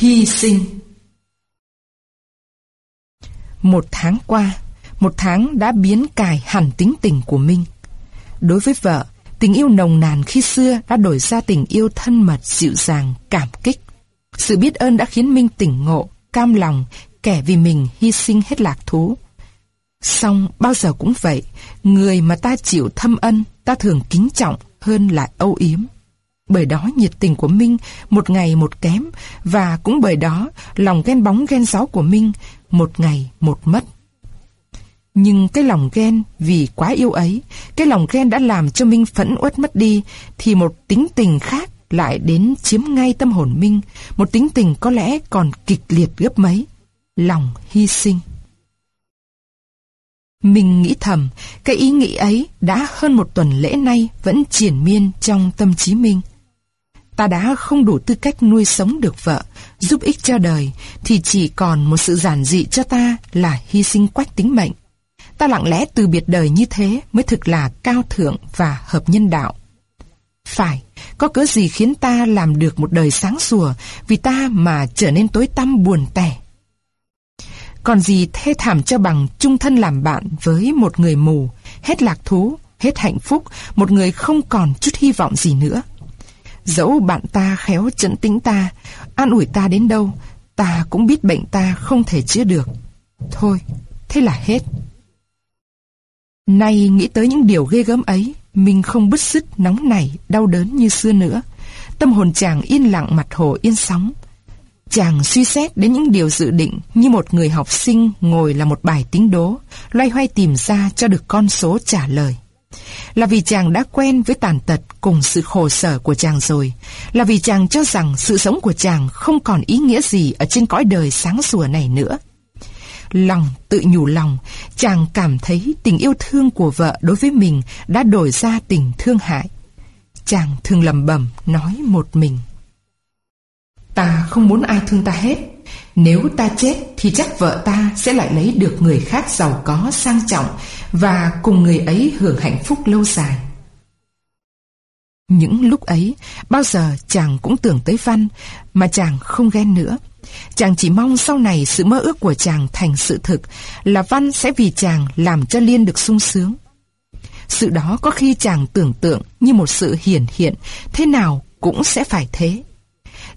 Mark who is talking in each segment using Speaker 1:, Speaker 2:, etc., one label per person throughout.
Speaker 1: Hy sinh Một tháng qua, một tháng đã biến cài hẳn tính tình của Minh. Đối với vợ, tình yêu nồng nàn khi xưa đã đổi ra tình yêu thân mật, dịu dàng, cảm kích. Sự biết ơn đã khiến Minh tỉnh ngộ, cam lòng, kẻ vì mình hy sinh hết lạc thú. Xong bao giờ cũng vậy, người mà ta chịu thâm ân, ta thường kính trọng hơn là âu yếm. Bởi đó nhiệt tình của Minh một ngày một kém, và cũng bởi đó lòng ghen bóng ghen gió của Minh một ngày một mất. Nhưng cái lòng ghen vì quá yêu ấy, cái lòng ghen đã làm cho Minh phẫn uất mất đi, thì một tính tình khác lại đến chiếm ngay tâm hồn Minh, một tính tình có lẽ còn kịch liệt gấp mấy, lòng hy sinh. Mình nghĩ thầm, cái ý nghĩ ấy đã hơn một tuần lễ nay vẫn triển miên trong tâm trí Minh. Ta đã không đủ tư cách nuôi sống được vợ, giúp ích cho đời, thì chỉ còn một sự giản dị cho ta là hy sinh quách tính mệnh. Ta lặng lẽ từ biệt đời như thế mới thực là cao thượng và hợp nhân đạo. Phải, có cớ gì khiến ta làm được một đời sáng sủa vì ta mà trở nên tối tăm buồn tẻ. Còn gì thê thảm cho bằng chung thân làm bạn với một người mù, hết lạc thú, hết hạnh phúc, một người không còn chút hy vọng gì nữa. Dẫu bạn ta khéo chấn tĩnh ta, an ủi ta đến đâu, ta cũng biết bệnh ta không thể chữa được. Thôi, thế là hết. Nay nghĩ tới những điều ghê gớm ấy, mình không bứt rứt, nóng nảy, đau đớn như xưa nữa. Tâm hồn chàng yên lặng mặt hồ yên sóng. Chàng suy xét đến những điều dự định như một người học sinh ngồi là một bài tính đố, loay hoay tìm ra cho được con số trả lời. Là vì chàng đã quen với tàn tật cùng sự khổ sở của chàng rồi. Là vì chàng cho rằng sự sống của chàng không còn ý nghĩa gì ở trên cõi đời sáng sủa này nữa. Lòng tự nhủ lòng, chàng cảm thấy tình yêu thương của vợ đối với mình đã đổi ra tình thương hại. Chàng thường lầm bẩm nói một mình. Ta không muốn ai thương ta hết. Nếu ta chết thì chắc vợ ta sẽ lại lấy được người khác giàu có sang trọng và cùng người ấy hưởng hạnh phúc lâu dài. Những lúc ấy, bao giờ chàng cũng tưởng tới Văn, mà chàng không ghen nữa. Chàng chỉ mong sau này sự mơ ước của chàng thành sự thực, là Văn sẽ vì chàng làm cho Liên được sung sướng. Sự đó có khi chàng tưởng tượng như một sự hiển hiện, thế nào cũng sẽ phải thế.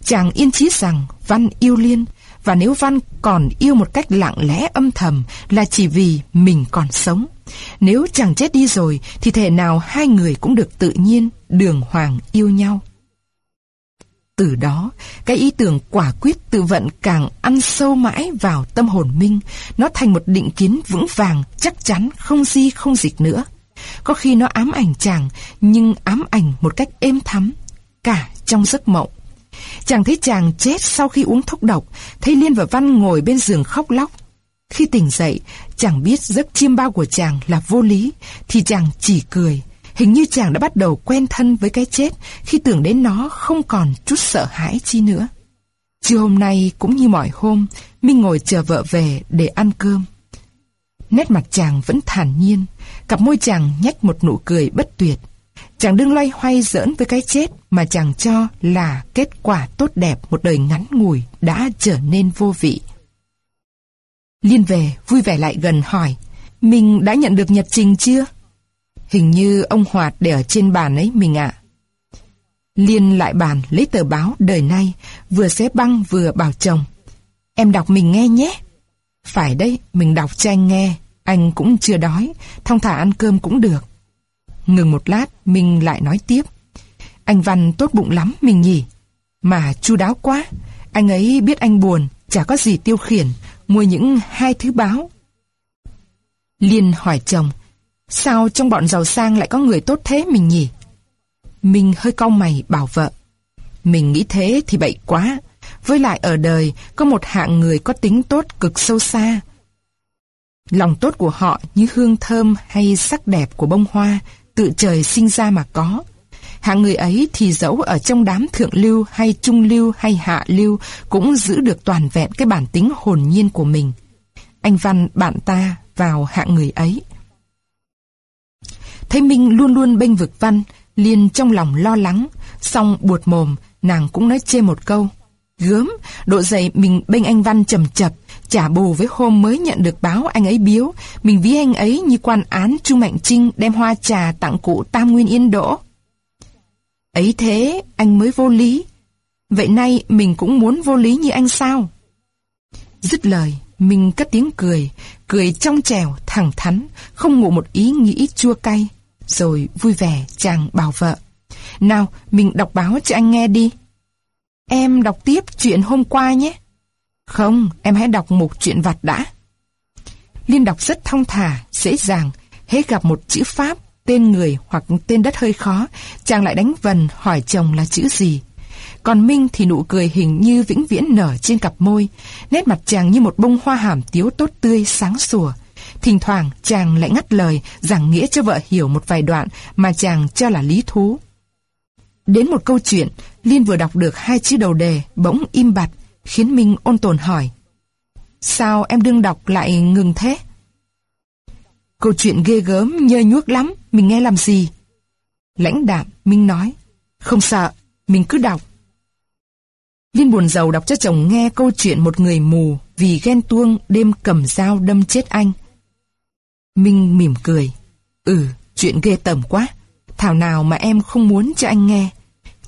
Speaker 1: Chàng yên chí rằng Văn yêu Liên, và nếu Văn còn yêu một cách lặng lẽ âm thầm là chỉ vì mình còn sống. Nếu chàng chết đi rồi thì thể nào hai người cũng được tự nhiên, đường hoàng yêu nhau. Từ đó, cái ý tưởng quả quyết tự vận càng ăn sâu mãi vào tâm hồn Minh, nó thành một định kiến vững vàng, chắc chắn, không di không dịch nữa. Có khi nó ám ảnh chàng, nhưng ám ảnh một cách êm thắm, cả trong giấc mộng. Chàng thấy chàng chết sau khi uống thuốc độc, thấy Liên và Văn ngồi bên giường khóc lóc. Khi tỉnh dậy, chàng biết giấc chiêm bao của chàng là vô lý, thì chàng chỉ cười. Hình như chàng đã bắt đầu quen thân với cái chết khi tưởng đến nó không còn chút sợ hãi chi nữa. Chiều hôm nay cũng như mọi hôm, Minh ngồi chờ vợ về để ăn cơm. Nét mặt chàng vẫn thản nhiên, cặp môi chàng nhách một nụ cười bất tuyệt. Chàng đừng loay hoay giỡn với cái chết mà chàng cho là kết quả tốt đẹp một đời ngắn ngủi đã trở nên vô vị. Liên về vui vẻ lại gần hỏi, mình đã nhận được nhật trình chưa? Hình như ông Hoạt để ở trên bàn ấy mình ạ. Liên lại bàn lấy tờ báo đời nay, vừa xé băng vừa bảo chồng. Em đọc mình nghe nhé. Phải đấy, mình đọc cho anh nghe, anh cũng chưa đói, thong thả ăn cơm cũng được. Ngừng một lát, mình lại nói tiếp. Anh Văn tốt bụng lắm mình nhỉ. Mà chu đáo quá, anh ấy biết anh buồn, chả có gì tiêu khiển, mua những hai thứ báo. Liên hỏi chồng, sao trong bọn giàu sang lại có người tốt thế mình nhỉ? Mình hơi cau mày bảo vợ. Mình nghĩ thế thì bậy quá. Với lại ở đời có một hạng người có tính tốt cực sâu xa. Lòng tốt của họ như hương thơm hay sắc đẹp của bông hoa tự trời sinh ra mà có. Hạng người ấy thì dẫu ở trong đám thượng lưu hay trung lưu hay hạ lưu cũng giữ được toàn vẹn cái bản tính hồn nhiên của mình. Anh Văn bạn ta vào hạng người ấy. Thấy Minh luôn luôn bênh vực Văn, liền trong lòng lo lắng, xong buột mồm, nàng cũng nói chê một câu. Gớm, độ dậy mình bênh anh Văn chầm chập, trả bù với hôm mới nhận được báo anh ấy biếu, mình ví anh ấy như quan án Chu Mạnh Trinh đem hoa trà tặng cụ Tam Nguyên Yên Đỗ. Ấy thế, anh mới vô lý. Vậy nay mình cũng muốn vô lý như anh sao? Dứt lời, mình cất tiếng cười, cười trong trèo, thẳng thắn, không ngủ một ý nghĩ chua cay. Rồi vui vẻ chàng bảo vợ. Nào, mình đọc báo cho anh nghe đi. Em đọc tiếp chuyện hôm qua nhé. Không, em hãy đọc một chuyện vặt đã. Liên đọc rất thong thả, dễ dàng. Hết gặp một chữ Pháp, tên người hoặc tên đất hơi khó, chàng lại đánh vần hỏi chồng là chữ gì. Còn Minh thì nụ cười hình như vĩnh viễn nở trên cặp môi, nét mặt chàng như một bông hoa hàm tiếu tốt tươi, sáng sủa. Thỉnh thoảng chàng lại ngắt lời giảng nghĩa cho vợ hiểu một vài đoạn mà chàng cho là lý thú. Đến một câu chuyện, Liên vừa đọc được hai chữ đầu đề, bỗng im bặt, khiến Minh ôn tồn hỏi. Sao em đương đọc lại ngừng thế? Câu chuyện ghê gớm, nhơ nhuốc lắm, mình nghe làm gì? Lãnh đạm, Minh nói. Không sợ, mình cứ đọc. Liên buồn giàu đọc cho chồng nghe câu chuyện một người mù vì ghen tuông đêm cầm dao đâm chết anh. Minh mỉm cười. Ừ, chuyện ghê tởm quá. Thảo nào mà em không muốn cho anh nghe.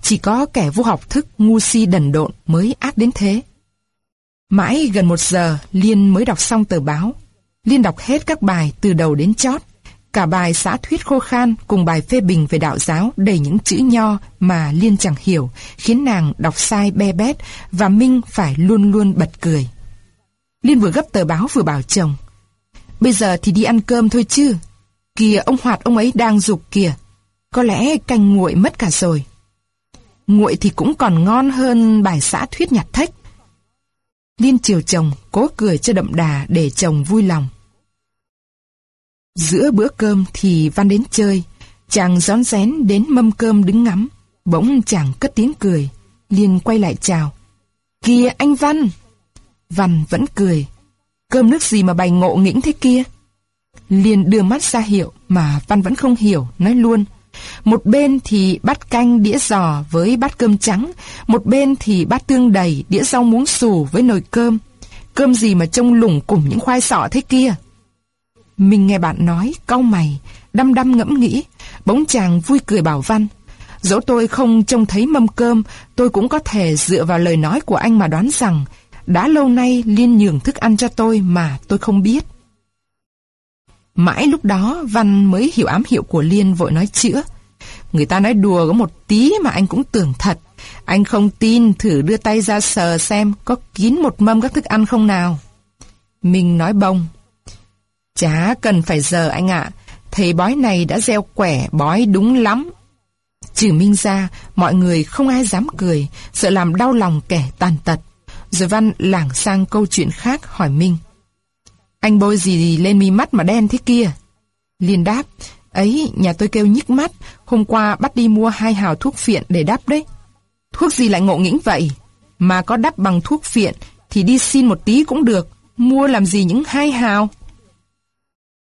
Speaker 1: Chỉ có kẻ vô học thức ngu si đần độn mới ác đến thế. Mãi gần một giờ, Liên mới đọc xong tờ báo. Liên đọc hết các bài từ đầu đến chót. Cả bài xã thuyết khô khan cùng bài phê bình về đạo giáo đầy những chữ nho mà Liên chẳng hiểu, khiến nàng đọc sai be bét và Minh phải luôn luôn bật cười. Liên vừa gấp tờ báo vừa bảo chồng. Bây giờ thì đi ăn cơm thôi chứ. Kìa ông Hoạt ông ấy đang dục kìa. Có lẽ canh nguội mất cả rồi. Nguội thì cũng còn ngon hơn bài xã thuyết nhặt thách. Liên chiều chồng, cố cười cho đậm đà để chồng vui lòng. Giữa bữa cơm thì Văn đến chơi, chàng rón rén đến mâm cơm đứng ngắm, bỗng chàng cất tiếng cười, liền quay lại chào. Kìa anh Văn! Văn vẫn cười. Cơm nước gì mà bày ngộ nghĩnh thế kia? liền đưa mắt ra hiệu mà Văn vẫn không hiểu, nói luôn. Một bên thì bát canh đĩa giò với bát cơm trắng, một bên thì bát tương đầy đĩa rau muống xù với nồi cơm. Cơm gì mà trông lủng cùng những khoai sọ thế kia? Mình nghe bạn nói, cau mày, đăm đăm ngẫm nghĩ, bỗng chàng vui cười bảo Văn. Dẫu tôi không trông thấy mâm cơm, tôi cũng có thể dựa vào lời nói của anh mà đoán rằng đã lâu nay Liên nhường thức ăn cho tôi mà tôi không biết. Mãi lúc đó Văn mới hiểu ám hiệu của Liên vội nói chữa. Người ta nói đùa có một tí mà anh cũng tưởng thật. Anh không tin thử đưa tay ra sờ xem có kín một mâm các thức ăn không nào. Mình nói bông. Chả cần phải giờ anh ạ. Thầy bói này đã gieo quẻ bói đúng lắm. Trừ Minh ra, mọi người không ai dám cười, sợ làm đau lòng kẻ tàn tật. Rồi Văn lảng sang câu chuyện khác hỏi Minh. Anh bôi gì lên mi mắt mà đen thế kia? Liên đáp, ấy, nhà tôi kêu nhức mắt, hôm qua bắt đi mua hai hào thuốc phiện để đắp đấy. Thuốc gì lại ngộ nghĩnh vậy? Mà có đắp bằng thuốc phiện thì đi xin một tí cũng được, mua làm gì những hai hào?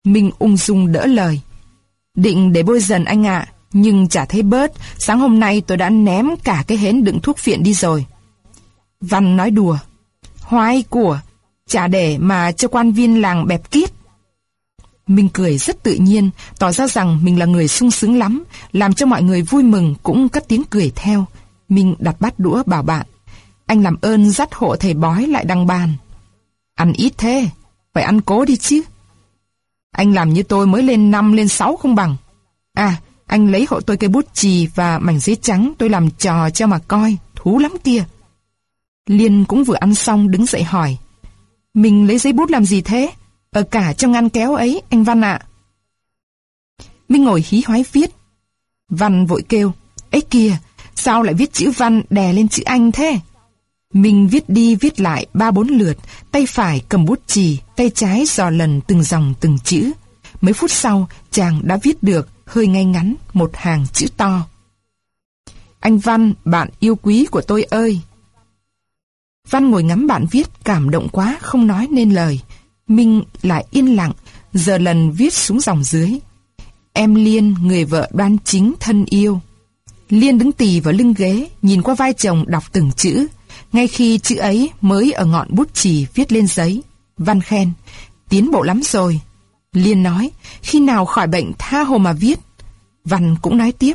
Speaker 1: Minh ung dung đỡ lời. Định để bôi dần anh ạ, nhưng chả thấy bớt, sáng hôm nay tôi đã ném cả cái hến đựng thuốc phiện đi rồi. Văn nói đùa. Hoai của, chả để mà cho quan viên làng bẹp kiết. Minh cười rất tự nhiên, tỏ ra rằng mình là người sung sướng lắm, làm cho mọi người vui mừng cũng cất tiếng cười theo. Minh đặt bát đũa bảo bạn, anh làm ơn dắt hộ thầy bói lại đăng bàn. Ăn ít thế, phải ăn cố đi chứ. Anh làm như tôi mới lên năm lên sáu không bằng. À, anh lấy hộ tôi cây bút chì và mảnh giấy trắng tôi làm trò cho mà coi, thú lắm kia. Liên cũng vừa ăn xong đứng dậy hỏi. Mình lấy giấy bút làm gì thế? Ở cả trong ngăn kéo ấy, anh Văn ạ. Minh ngồi hí hoái viết. Văn vội kêu, ấy kìa, sao lại viết chữ Văn đè lên chữ Anh thế? Minh viết đi viết lại ba bốn lượt, tay phải cầm bút chì, tay trái dò lần từng dòng từng chữ. Mấy phút sau, chàng đã viết được, hơi ngay ngắn, một hàng chữ to. Anh Văn, bạn yêu quý của tôi ơi! Văn ngồi ngắm bạn viết, cảm động quá, không nói nên lời. Minh lại yên lặng, giờ lần viết xuống dòng dưới. Em Liên, người vợ đoan chính thân yêu. Liên đứng tì vào lưng ghế, nhìn qua vai chồng đọc từng chữ ngay khi chữ ấy mới ở ngọn bút chì viết lên giấy. Văn khen, tiến bộ lắm rồi. Liên nói, khi nào khỏi bệnh tha hồ mà viết. Văn cũng nói tiếp,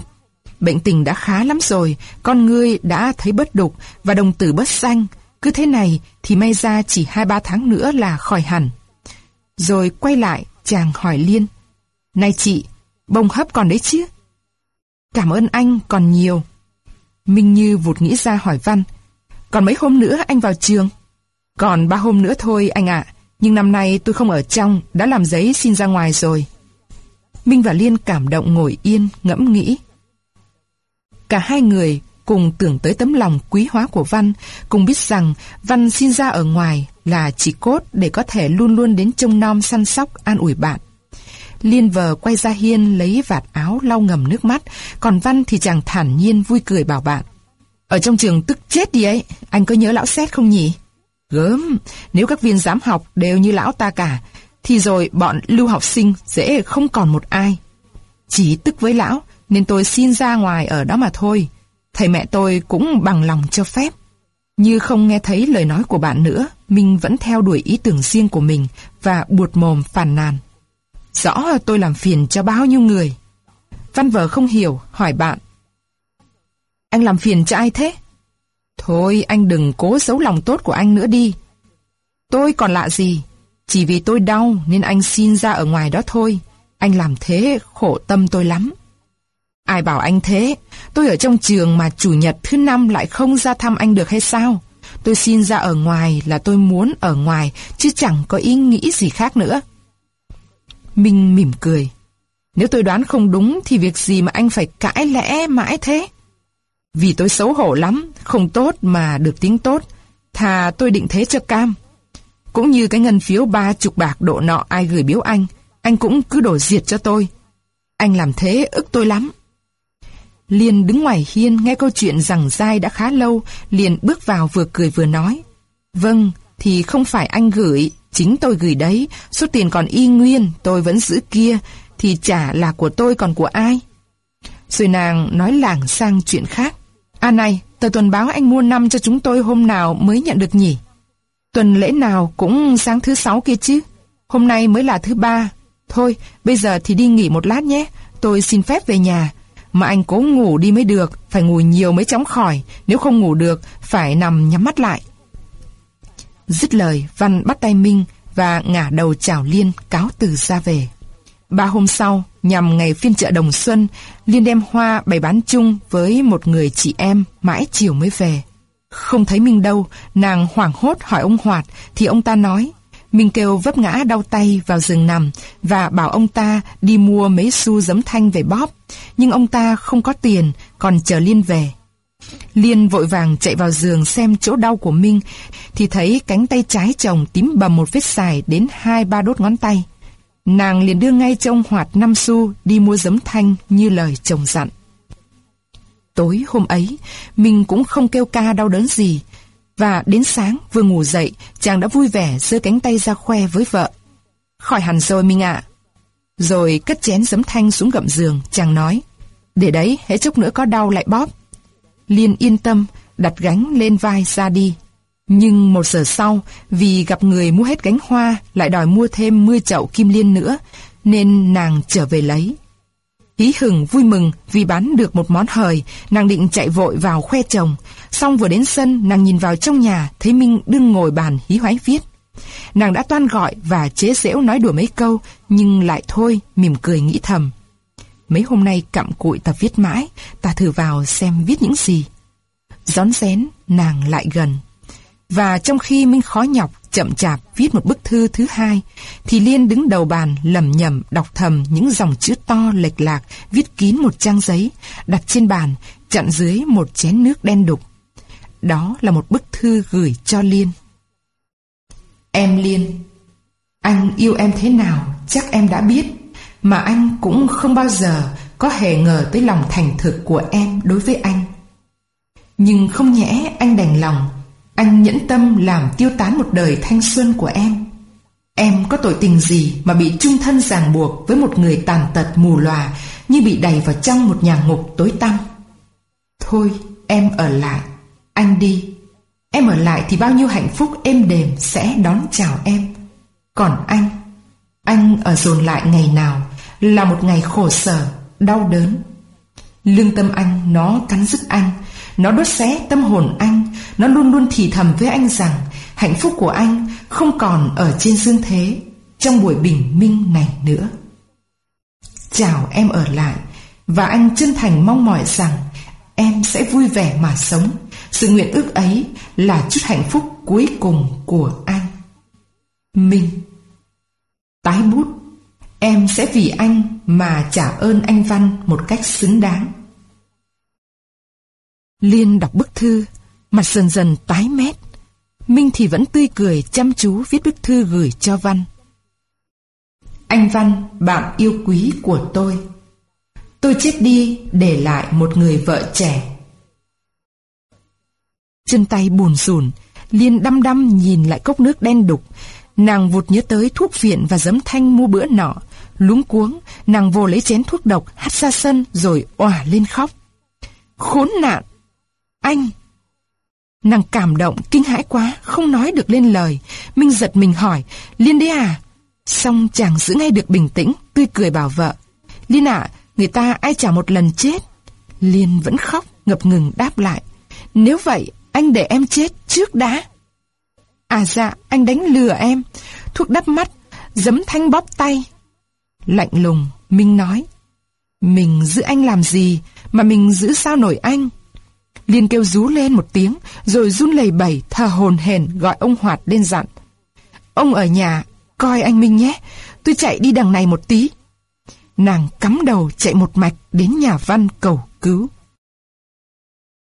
Speaker 1: bệnh tình đã khá lắm rồi, con ngươi đã thấy bất đục và đồng tử bất xanh. Cứ thế này thì may ra chỉ hai ba tháng nữa là khỏi hẳn. Rồi quay lại, chàng hỏi Liên, Này chị, bông hấp còn đấy chứ? Cảm ơn anh còn nhiều. Minh Như vụt nghĩ ra hỏi Văn, còn mấy hôm nữa anh vào trường? Còn ba hôm nữa thôi anh ạ, nhưng năm nay tôi không ở trong, đã làm giấy xin ra ngoài rồi. Minh và Liên cảm động ngồi yên, ngẫm nghĩ. Cả hai người cùng tưởng tới tấm lòng quý hóa của Văn, cùng biết rằng Văn xin ra ở ngoài là chỉ cốt để có thể luôn luôn đến trông nom săn sóc an ủi bạn. Liên vờ quay ra hiên lấy vạt áo lau ngầm nước mắt, còn Văn thì chàng thản nhiên vui cười bảo bạn. Ở trong trường tức chết đi ấy, anh có nhớ lão xét không nhỉ? Gớm, nếu các viên giám học đều như lão ta cả, thì rồi bọn lưu học sinh dễ không còn một ai. Chỉ tức với lão, nên tôi xin ra ngoài ở đó mà thôi. Thầy mẹ tôi cũng bằng lòng cho phép. Như không nghe thấy lời nói của bạn nữa, Minh vẫn theo đuổi ý tưởng riêng của mình và buột mồm phàn nàn. Rõ tôi làm phiền cho bao nhiêu người. Văn vợ không hiểu, hỏi bạn. Anh làm phiền cho ai thế? Thôi, anh đừng cố giấu lòng tốt của anh nữa đi. Tôi còn lạ gì? Chỉ vì tôi đau nên anh xin ra ở ngoài đó thôi. Anh làm thế khổ tâm tôi lắm. Ai bảo anh thế? Tôi ở trong trường mà chủ nhật thứ năm lại không ra thăm anh được hay sao? Tôi xin ra ở ngoài là tôi muốn ở ngoài, chứ chẳng có ý nghĩ gì khác nữa. Minh mỉm cười. Nếu tôi đoán không đúng thì việc gì mà anh phải cãi lẽ mãi thế? Vì tôi xấu hổ lắm, không tốt mà được tiếng tốt. Thà tôi định thế cho cam. Cũng như cái ngân phiếu ba chục bạc độ nọ ai gửi biếu anh, anh cũng cứ đổ diệt cho tôi. Anh làm thế ức tôi lắm. Liên đứng ngoài hiên nghe câu chuyện rằng dai đã khá lâu, liền bước vào vừa cười vừa nói. Vâng, thì không phải anh gửi, chính tôi gửi đấy, số tiền còn y nguyên, tôi vẫn giữ kia, thì chả là của tôi còn của ai. Rồi nàng nói lảng sang chuyện khác. À này, tờ tuần báo anh mua năm cho chúng tôi hôm nào mới nhận được nhỉ? Tuần lễ nào cũng sáng thứ sáu kia chứ. Hôm nay mới là thứ ba. Thôi, bây giờ thì đi nghỉ một lát nhé. Tôi xin phép về nhà. Mà anh cố ngủ đi mới được, phải ngủ nhiều mới chóng khỏi. Nếu không ngủ được, phải nằm nhắm mắt lại. Dứt lời, Văn bắt tay Minh và ngả đầu chào Liên cáo từ ra về. Ba hôm sau, nhằm ngày phiên chợ đồng xuân, Liên đem hoa bày bán chung với một người chị em mãi chiều mới về. Không thấy Minh đâu, nàng hoảng hốt hỏi ông Hoạt thì ông ta nói Minh kêu vấp ngã đau tay vào giường nằm và bảo ông ta đi mua mấy xu giấm thanh về bóp. Nhưng ông ta không có tiền, còn chờ Liên về. Liên vội vàng chạy vào giường xem chỗ đau của Minh thì thấy cánh tay trái chồng tím bầm một vết dài đến hai ba đốt ngón tay. Nàng liền đưa ngay cho ông Hoạt năm xu đi mua giấm thanh như lời chồng dặn. Tối hôm ấy, mình cũng không kêu ca đau đớn gì. Và đến sáng vừa ngủ dậy, chàng đã vui vẻ giơ cánh tay ra khoe với vợ. Khỏi hẳn rồi Minh ạ. Rồi cất chén giấm thanh xuống gầm giường, chàng nói. Để đấy, hễ chốc nữa có đau lại bóp. Liên yên tâm, đặt gánh lên vai ra đi. Nhưng một giờ sau, vì gặp người mua hết gánh hoa, lại đòi mua thêm 10 chậu kim liên nữa, nên nàng trở về lấy. Hí hừng vui mừng vì bán được một món hời, nàng định chạy vội vào khoe chồng. Xong vừa đến sân, nàng nhìn vào trong nhà, thấy Minh đương ngồi bàn hí hoái viết. Nàng đã toan gọi và chế giễu nói đùa mấy câu, nhưng lại thôi, mỉm cười nghĩ thầm. Mấy hôm nay cặm cụi ta viết mãi, ta thử vào xem viết những gì. Gión rén, nàng lại gần. Và trong khi Minh khó nhọc, chậm chạp viết một bức thư thứ hai, thì Liên đứng đầu bàn lầm nhầm đọc thầm những dòng chữ to lệch lạc viết kín một trang giấy, đặt trên bàn, chặn dưới một chén nước đen đục. Đó là một bức thư gửi cho Liên. Em Liên, anh yêu em thế nào chắc em đã biết, mà anh cũng không bao giờ có hề ngờ tới lòng thành thực của em đối với anh. Nhưng không nhẽ anh đành lòng anh nhẫn tâm làm tiêu tán một đời thanh xuân của em Em có tội tình gì mà bị trung thân ràng buộc với một người tàn tật mù lòa như bị đẩy vào trong một nhà ngục tối tăm? Thôi, em ở lại, anh đi. Em ở lại thì bao nhiêu hạnh phúc êm đềm sẽ đón chào em. Còn anh, anh ở dồn lại ngày nào là một ngày khổ sở, đau đớn. Lương tâm anh nó cắn rứt anh, nó đốt xé tâm hồn anh, nó luôn luôn thì thầm với anh rằng hạnh phúc của anh không còn ở trên dương thế trong buổi bình minh này nữa. Chào em ở lại và anh chân thành mong mỏi rằng em sẽ vui vẻ mà sống. Sự nguyện ước ấy là chút hạnh phúc cuối cùng của anh. Minh Tái bút Em sẽ vì anh mà trả ơn anh Văn một cách xứng đáng. Liên đọc bức thư, mặt dần dần tái mét. Minh thì vẫn tươi cười chăm chú viết bức thư gửi cho Văn. Anh Văn, bạn yêu quý của tôi. Tôi chết đi để lại một người vợ trẻ. Chân tay buồn rùn, Liên đăm đăm nhìn lại cốc nước đen đục. Nàng vụt nhớ tới thuốc viện và giấm thanh mua bữa nọ. Lúng cuống, nàng vô lấy chén thuốc độc, hắt ra sân rồi òa lên khóc. Khốn nạn! Anh! Nàng cảm động, kinh hãi quá, không nói được lên lời. Minh giật mình hỏi, Liên đấy à? Xong chàng giữ ngay được bình tĩnh, tươi cười bảo vợ. Liên ạ, người ta ai trả một lần chết? Liên vẫn khóc, ngập ngừng đáp lại. Nếu vậy, anh để em chết trước đã. À dạ, anh đánh lừa em. Thuốc đắp mắt, giấm thanh bóp tay. Lạnh lùng, Minh nói. Mình giữ anh làm gì, mà mình giữ sao nổi anh? Liên kêu rú lên một tiếng, rồi run lẩy bẩy, thờ hồn hển gọi ông Hoạt lên dặn. Ông ở nhà, coi anh Minh nhé, tôi chạy đi đằng này một tí. Nàng cắm đầu chạy một mạch đến nhà văn cầu cứu.